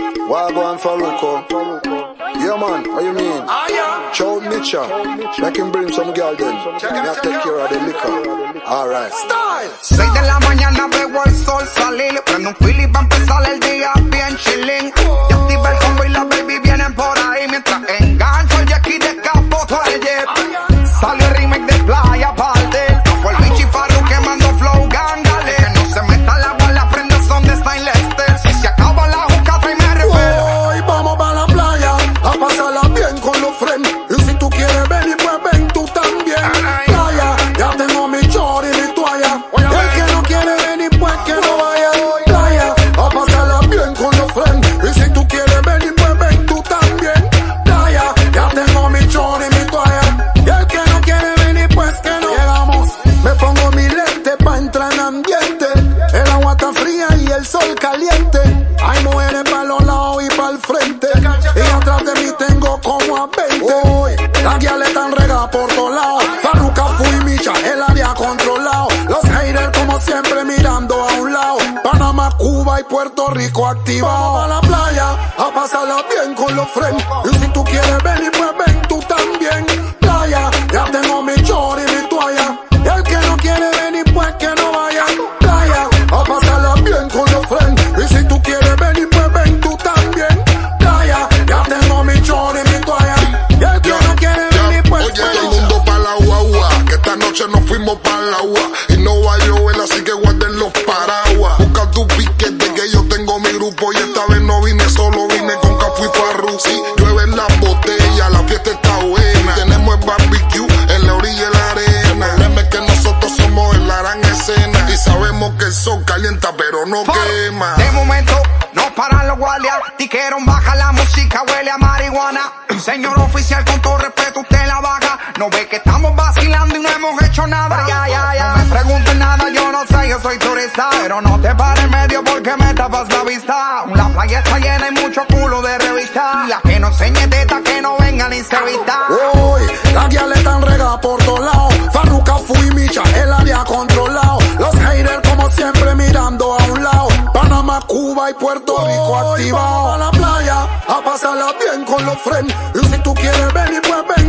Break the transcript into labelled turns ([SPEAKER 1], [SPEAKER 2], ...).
[SPEAKER 1] Wagwan Faruko. Yeah man, what you mean?
[SPEAKER 2] Ah, yeah.
[SPEAKER 1] Chow Mitcha. Make him bring some girl then. Me a take care of the liquor. Alright.
[SPEAKER 2] Style.
[SPEAKER 3] 6 de la mañana veo el sol salir. Prendo un fili pa' empezar el día bien chilling. Y activa el combo y las baby vienen por ahí. Mientras engancho el jackie de el jet. Sale el remake de
[SPEAKER 4] Uy, las guías están regadas por todos lados. Farruka fui Micha, el área controlado. Los haters como siempre mirando a un lado. Panamá, Cuba y Puerto Rico activados. a la playa a pasarla bien con los friends.
[SPEAKER 5] Agua. Y no va a llover, así que guarden los paraguas. Busca tu piquete que yo tengo mi grupo y esta vez no vine solo, vine con Cafu y Farru. Sí, llueven las botellas, la fiesta está buena. Tenemos el barbecue en la orilla de la arena. Créeme que nosotros somos en la gran escena. Y sabemos que el sol calienta, pero no quema.
[SPEAKER 3] De momento, no paran los guardias. Dijeron baja la música, huele a marihuana. Señor oficial, con todo respeto, usted la baja. No ve que estamos vacilando hecho nada. Ya, ya, ya. No me pregunten nada, yo no sé, yo soy turista. Pero no te pares en medio porque me tapas la vista. La playa está llena y mucho culo de revista. La que no enseñe teta, que no vengan y se vista.
[SPEAKER 4] Uy, las guías le están regadas por todos lados. Farruka fui Micha, el área controlado. Los haters como siempre mirando a un lado. Panamá, Cuba y Puerto Rico activados. a la playa a pasarla bien con los friends. Y si tú quieres venir, pues ven